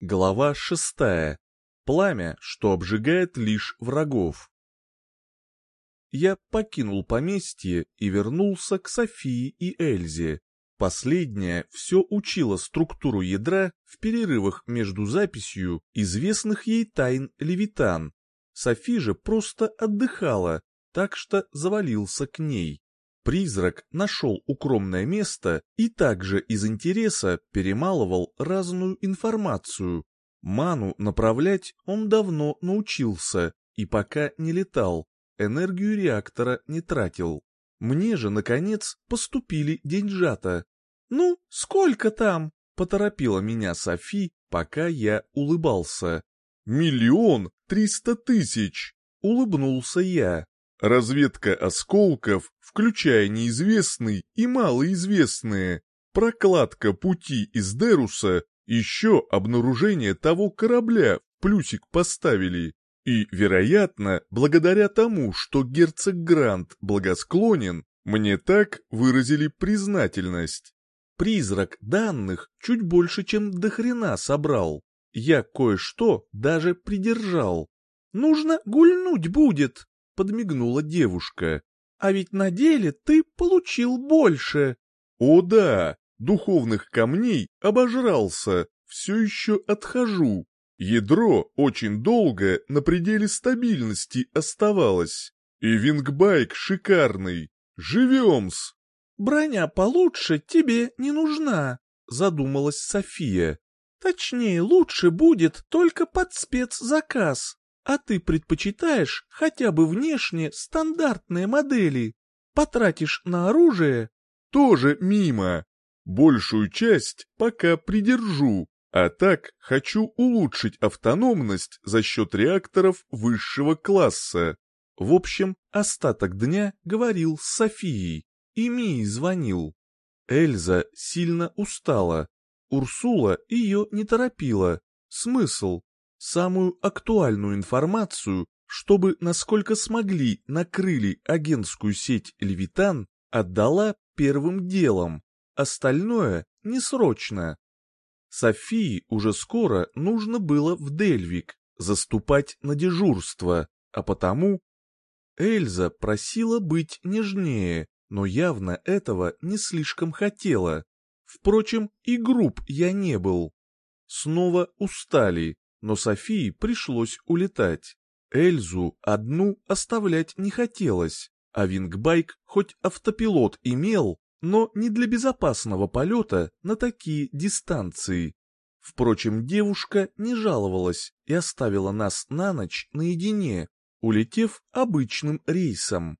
Глава шестая. Пламя, что обжигает лишь врагов. Я покинул поместье и вернулся к Софии и Эльзе. Последняя все учила структуру ядра в перерывах между записью известных ей тайн Левитан. Софи же просто отдыхала, так что завалился к ней. Призрак нашел укромное место и также из интереса перемалывал разную информацию. Ману направлять он давно научился и пока не летал, энергию реактора не тратил. Мне же, наконец, поступили деньжата. «Ну, сколько там?» — поторопила меня Софи, пока я улыбался. «Миллион триста тысяч!» — улыбнулся я. Разведка осколков, включая неизвестный и малоизвестные, прокладка пути из Деруса, еще обнаружение того корабля плюсик поставили. И, вероятно, благодаря тому, что герцог Грант благосклонен, мне так выразили признательность. Призрак данных чуть больше, чем до хрена собрал. Я кое-что даже придержал. «Нужно гульнуть будет», подмигнула девушка. «А ведь на деле ты получил больше». «О да, духовных камней обожрался, все еще отхожу. Ядро очень долго на пределе стабильности оставалось. И вингбайк шикарный. Живем-с!» «Броня получше тебе не нужна», — задумалась София. «Точнее, лучше будет только под спецзаказ а ты предпочитаешь хотя бы внешне стандартные модели. Потратишь на оружие? Тоже мимо. Большую часть пока придержу, а так хочу улучшить автономность за счет реакторов высшего класса. В общем, остаток дня говорил с Софией, и Мии звонил. Эльза сильно устала. Урсула ее не торопила. Смысл? Самую актуальную информацию, чтобы, насколько смогли, накрыли агентскую сеть «Левитан», отдала первым делом, остальное несрочно. Софии уже скоро нужно было в Дельвик заступать на дежурство, а потому... Эльза просила быть нежнее, но явно этого не слишком хотела. Впрочем, и груб я не был. Снова устали, но Софии пришлось улетать. Эльзу одну оставлять не хотелось, а Вингбайк хоть автопилот имел, но не для безопасного полета на такие дистанции. Впрочем, девушка не жаловалась и оставила нас на ночь наедине, улетев обычным рейсом.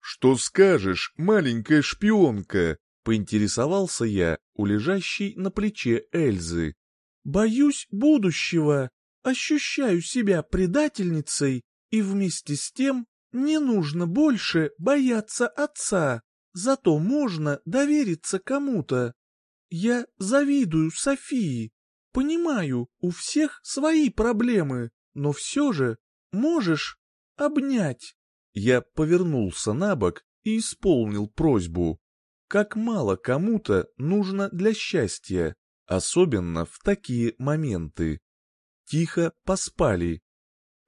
«Что скажешь, маленькая шпионка?» — поинтересовался я у лежащей на плече Эльзы. «Боюсь будущего», ощущаю себя предательницей, и вместе с тем не нужно больше бояться отца, зато можно довериться кому-то. Я завидую Софии, понимаю, у всех свои проблемы, но все же можешь обнять. Я повернулся на бок и исполнил просьбу. Как мало кому-то нужно для счастья, особенно в такие моменты тихо поспали.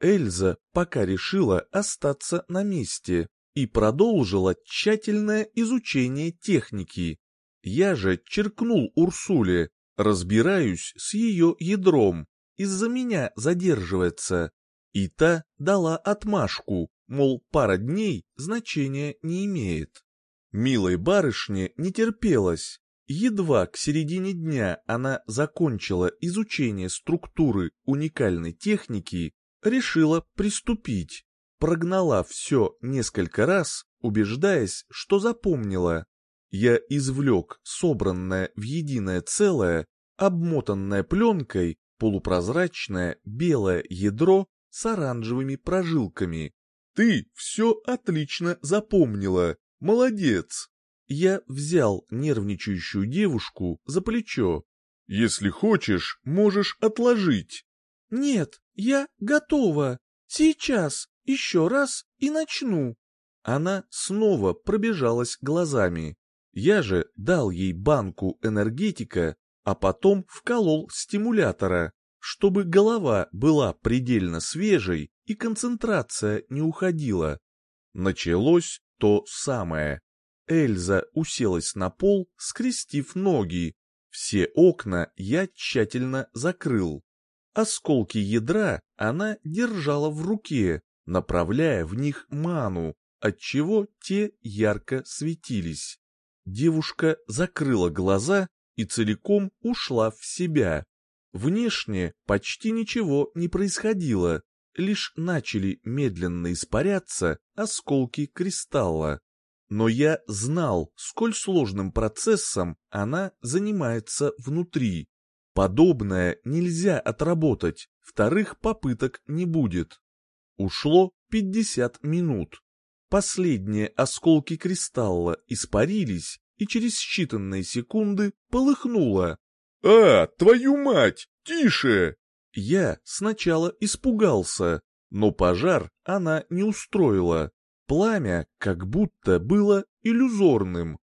Эльза пока решила остаться на месте и продолжила тщательное изучение техники. Я же черкнул Урсуле, разбираюсь с ее ядром, из-за меня задерживается. И та дала отмашку, мол, пара дней значения не имеет. Милой барышне не терпелось, Едва к середине дня она закончила изучение структуры уникальной техники, решила приступить. Прогнала все несколько раз, убеждаясь, что запомнила. Я извлек собранное в единое целое, обмотанное пленкой, полупрозрачное белое ядро с оранжевыми прожилками. «Ты все отлично запомнила, молодец!» Я взял нервничающую девушку за плечо. «Если хочешь, можешь отложить». «Нет, я готова. Сейчас, еще раз и начну». Она снова пробежалась глазами. Я же дал ей банку энергетика, а потом вколол стимулятора. чтобы голова была предельно свежей и концентрация не уходила. Началось то самое. Эльза уселась на пол, скрестив ноги. Все окна я тщательно закрыл. Осколки ядра она держала в руке, направляя в них ману, отчего те ярко светились. Девушка закрыла глаза и целиком ушла в себя. Внешне почти ничего не происходило, лишь начали медленно испаряться осколки кристалла. Но я знал, сколь сложным процессом она занимается внутри. Подобное нельзя отработать, вторых попыток не будет. Ушло 50 минут. Последние осколки кристалла испарились, и через считанные секунды полыхнуло. «А, твою мать! Тише!» Я сначала испугался, но пожар она не устроила. Пламя как будто было иллюзорным.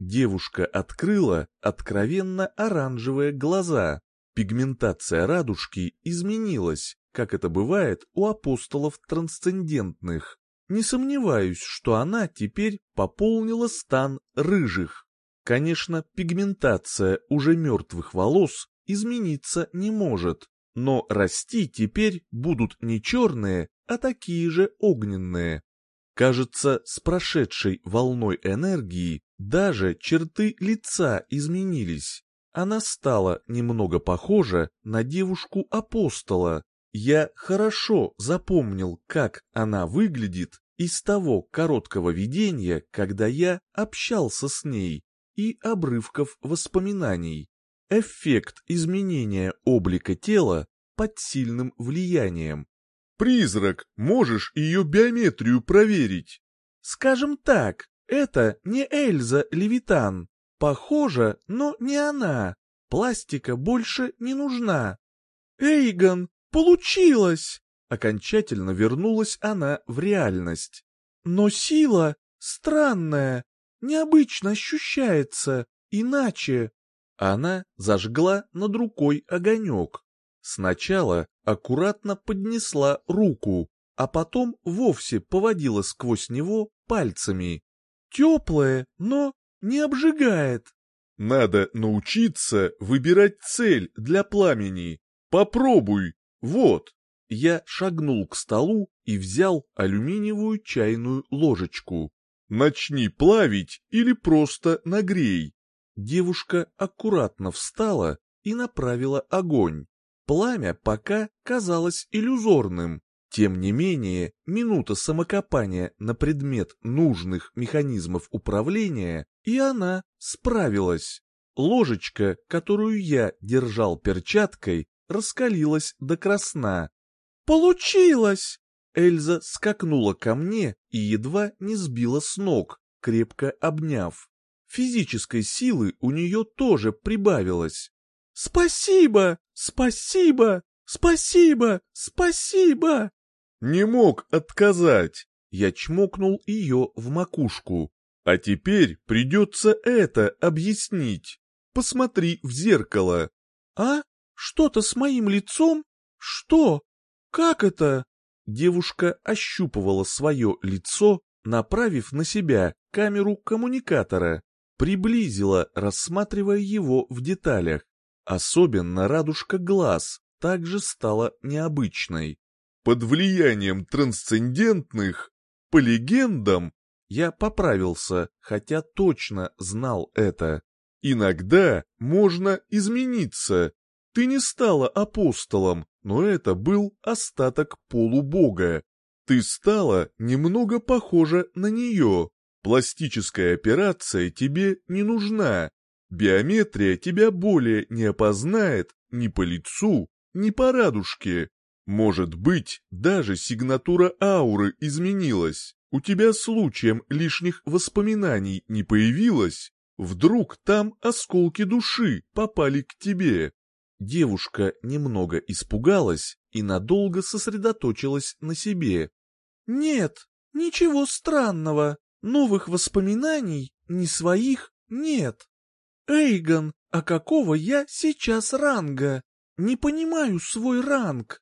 Девушка открыла откровенно оранжевые глаза. Пигментация радужки изменилась, как это бывает у апостолов трансцендентных. Не сомневаюсь, что она теперь пополнила стан рыжих. Конечно, пигментация уже мертвых волос измениться не может, но расти теперь будут не черные, а такие же огненные. Кажется, с прошедшей волной энергии даже черты лица изменились. Она стала немного похожа на девушку-апостола. Я хорошо запомнил, как она выглядит из того короткого видения, когда я общался с ней, и обрывков воспоминаний. Эффект изменения облика тела под сильным влиянием. «Призрак, можешь ее биометрию проверить?» «Скажем так, это не Эльза Левитан. Похоже, но не она. Пластика больше не нужна». «Эйгон, получилось!» Окончательно вернулась она в реальность. «Но сила странная, необычно ощущается, иначе...» Она зажгла над рукой огонек. Сначала аккуратно поднесла руку, а потом вовсе поводила сквозь него пальцами. Теплое, но не обжигает. Надо научиться выбирать цель для пламени. Попробуй. Вот. Я шагнул к столу и взял алюминиевую чайную ложечку. Начни плавить или просто нагрей. Девушка аккуратно встала и направила огонь. Пламя пока казалось иллюзорным. Тем не менее, минута самокопания на предмет нужных механизмов управления, и она справилась. Ложечка, которую я держал перчаткой, раскалилась до красна. «Получилось!» Эльза скакнула ко мне и едва не сбила с ног, крепко обняв. Физической силы у нее тоже прибавилось. «Спасибо! Спасибо! Спасибо! Спасибо!» «Не мог отказать!» Я чмокнул ее в макушку. «А теперь придется это объяснить. Посмотри в зеркало». «А? Что-то с моим лицом? Что? Как это?» Девушка ощупывала свое лицо, направив на себя камеру коммуникатора, приблизила, рассматривая его в деталях. Особенно радужка глаз также стала необычной. Под влиянием трансцендентных, по легендам, я поправился, хотя точно знал это. Иногда можно измениться. Ты не стала апостолом, но это был остаток полубога. Ты стала немного похожа на нее. Пластическая операция тебе не нужна. Биометрия тебя более не опознает ни по лицу, ни по радужке. Может быть, даже сигнатура ауры изменилась. У тебя случаем лишних воспоминаний не появилось? Вдруг там осколки души попали к тебе? Девушка немного испугалась и надолго сосредоточилась на себе. «Нет, ничего странного. Новых воспоминаний, ни своих, нет. «Эйгон, а какого я сейчас ранга?» не понимаю свой ранг.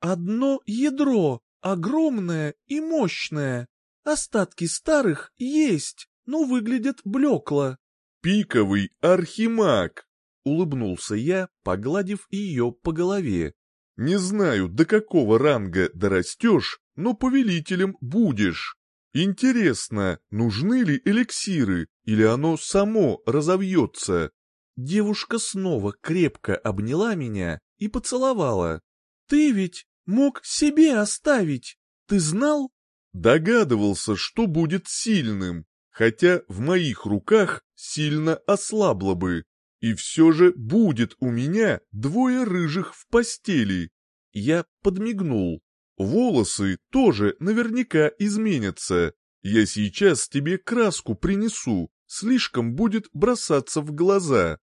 Одно ядро, огромное и мощное. Остатки старых есть, но выглядят блекло. «Пиковый архимаг!» — улыбнулся я, погладив ее по голове. «Не знаю, до какого ранга дорастешь, но повелителем будешь. Интересно, нужны ли эликсиры, или оно само разовьется?» Девушка снова крепко обняла меня и поцеловала. «Ты ведь мог себе оставить, ты знал?» Догадывался, что будет сильным, хотя в моих руках сильно ослабло бы. И все же будет у меня двое рыжих в постели. Я подмигнул. Волосы тоже наверняка изменятся. Я сейчас тебе краску принесу, слишком будет бросаться в глаза.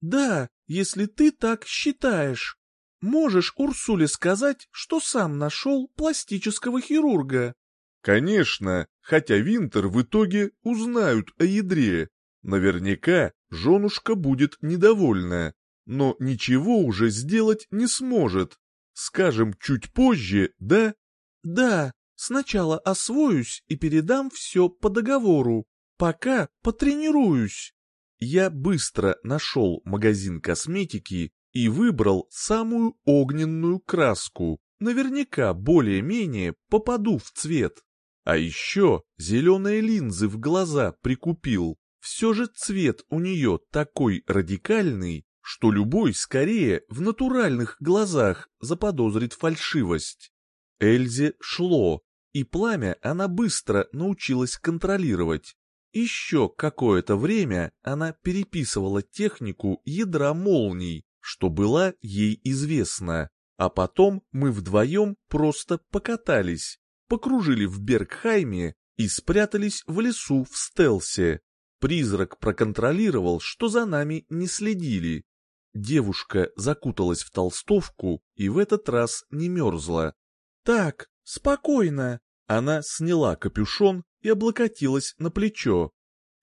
Да, если ты так считаешь. Можешь Урсуле сказать, что сам нашел пластического хирурга. Конечно, хотя Винтер в итоге узнают о ядре. Наверняка женушка будет недовольна, но ничего уже сделать не сможет. Скажем, чуть позже, да? Да, сначала освоюсь и передам все по договору. Пока потренируюсь. Я быстро нашел магазин косметики и выбрал самую огненную краску. Наверняка более-менее попаду в цвет. А еще зеленые линзы в глаза прикупил. Все же цвет у нее такой радикальный, что любой скорее в натуральных глазах заподозрит фальшивость. Эльзе шло, и пламя она быстро научилась контролировать. Еще какое-то время она переписывала технику ядра молний, что была ей известна, а потом мы вдвоем просто покатались, покружили в Бергхайме и спрятались в лесу в стелсе. Призрак проконтролировал, что за нами не следили. Девушка закуталась в толстовку и в этот раз не мерзла. «Так, спокойно!» Она сняла капюшон и облокотилась на плечо.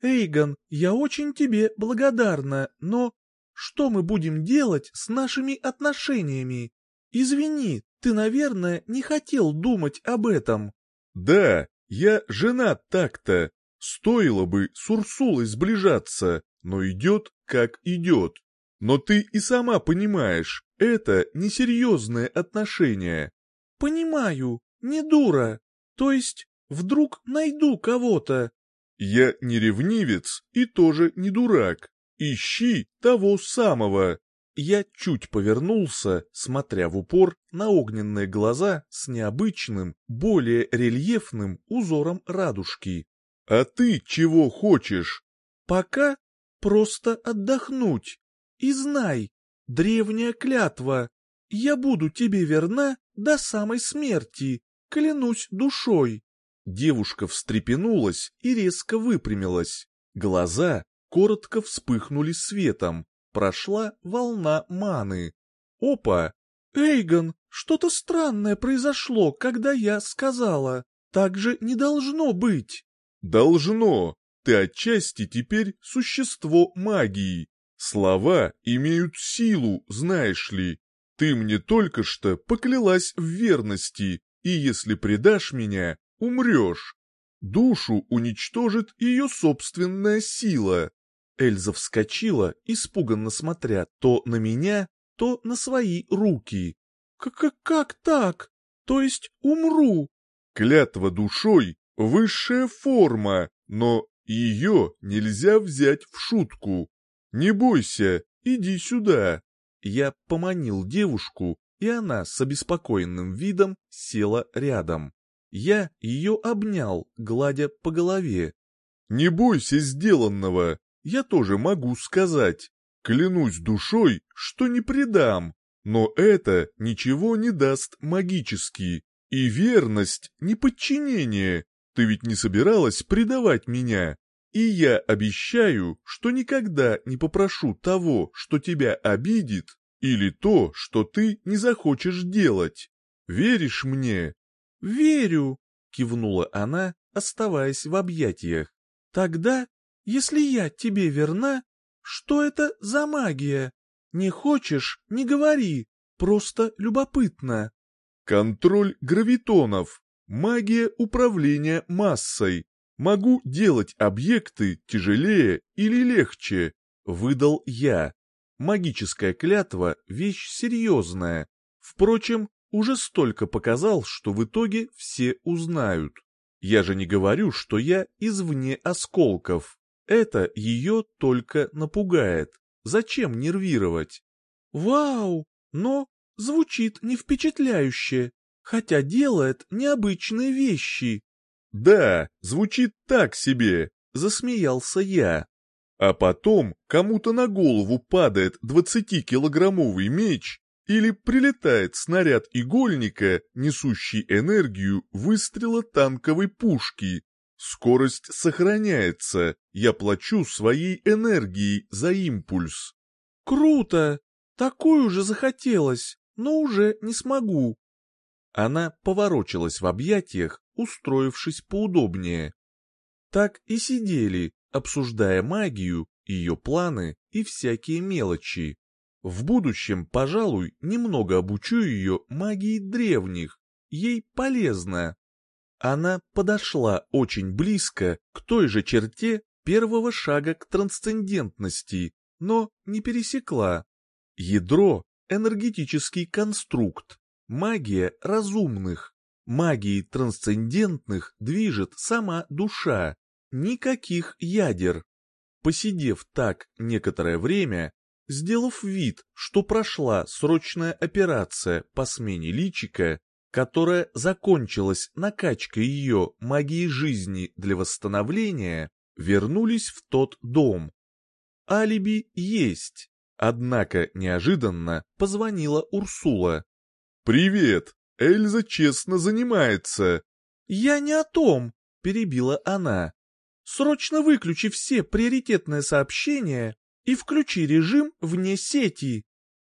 «Эйгон, я очень тебе благодарна, но что мы будем делать с нашими отношениями? Извини, ты, наверное, не хотел думать об этом. Да, я женат так-то. Стоило бы с Урсулой сближаться, но идет как идет. Но ты и сама понимаешь, это несерьезное отношение. Понимаю, не дура. То есть, вдруг найду кого-то. Я не ревнивец и тоже не дурак. Ищи того самого. Я чуть повернулся, смотря в упор на огненные глаза с необычным, более рельефным узором радужки. «А ты чего хочешь?» «Пока просто отдохнуть. И знай, древняя клятва, я буду тебе верна до самой смерти, клянусь душой». Девушка встрепенулась и резко выпрямилась. Глаза коротко вспыхнули светом, прошла волна маны. Опа! Эйгон, что-то странное произошло, когда я сказала. Так же не должно быть. Должно. Ты отчасти теперь существо магии. Слова имеют силу, знаешь ли. Ты мне только что поклялась в верности, и если предашь меня, умрешь. Душу уничтожит ее собственная сила. Эльза вскочила, испуганно смотря то на меня, то на свои руки. «Как, как так? То есть умру?» «Клятва душой — высшая форма, но ее нельзя взять в шутку. Не бойся, иди сюда». Я поманил девушку, и она с обеспокоенным видом села рядом. Я ее обнял, гладя по голове. «Не бойся сделанного, я тоже могу сказать. Клянусь душой, что не предам, но это ничего не даст магически. И верность не подчинение. Ты ведь не собиралась предавать меня. И я обещаю, что никогда не попрошу того, что тебя обидит, или то, что ты не захочешь делать. Веришь мне? Верю, кивнула она, оставаясь в объятиях. Тогда если я тебе верна, что это за магия? Не хочешь — не говори, просто любопытно. Контроль гравитонов. Магия управления массой. Могу делать объекты тяжелее или легче, выдал я. Магическая клятва — вещь серьезная. Впрочем, уже столько показал, что в итоге все узнают. Я же не говорю, что я извне осколков. Это ее только напугает. Зачем нервировать? Вау, но звучит не впечатляюще, хотя делает необычные вещи. Да, звучит так себе, засмеялся я. А потом кому-то на голову падает двадцатикилограммовый меч или прилетает снаряд игольника, несущий энергию выстрела танковой пушки. Скорость сохраняется, я плачу своей энергией за импульс. Круто! Такую же захотелось, но уже не смогу. Она поворочилась в объятиях, устроившись поудобнее. Так и сидели, обсуждая магию, ее планы и всякие мелочи. В будущем, пожалуй, немного обучу ее магии древних, ей полезно. Она подошла очень близко к той же черте первого шага к трансцендентности, но не пересекла. Ядро — энергетический конструкт, магия разумных. Магией трансцендентных движет сама душа, никаких ядер. Посидев так некоторое время, сделав вид, что прошла срочная операция по смене личика, которая закончилась накачкой ее магии жизни для восстановления, вернулись в тот дом. Алиби есть, однако неожиданно позвонила Урсула. «Привет, Эльза честно занимается». «Я не о том», — перебила она. «Срочно выключи все приоритетные сообщения и включи режим вне сети.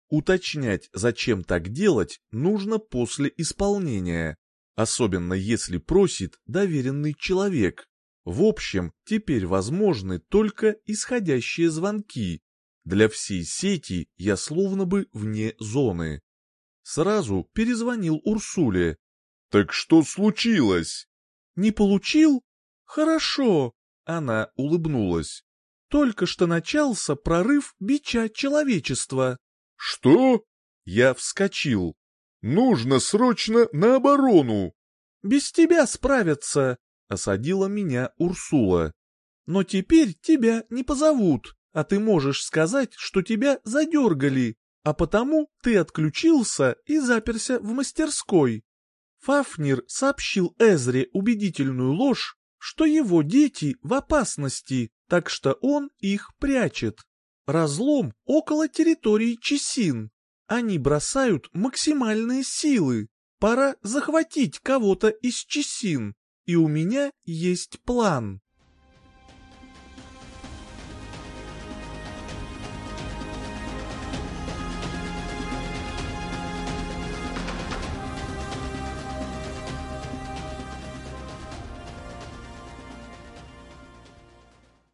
Уточнять, зачем так делать, нужно после исполнения, особенно если просит доверенный человек. В общем, теперь возможны только исходящие звонки. Для всей сети я словно бы вне зоны. Сразу перезвонил Урсуле. «Так что случилось?» «Не получил? Хорошо», — она улыбнулась. Только что начался прорыв бича человечества. Что? Я вскочил. Нужно срочно на оборону. Без тебя справятся, осадила меня Урсула. Но теперь тебя не позовут, а ты можешь сказать, что тебя задергали, а потому ты отключился и заперся в мастерской. Фафнир сообщил Эзре убедительную ложь, что его дети в опасности, так что он их прячет. Разлом около территории Чесин. Они бросают максимальные силы. Пора захватить кого-то из Чесин, и у меня есть план.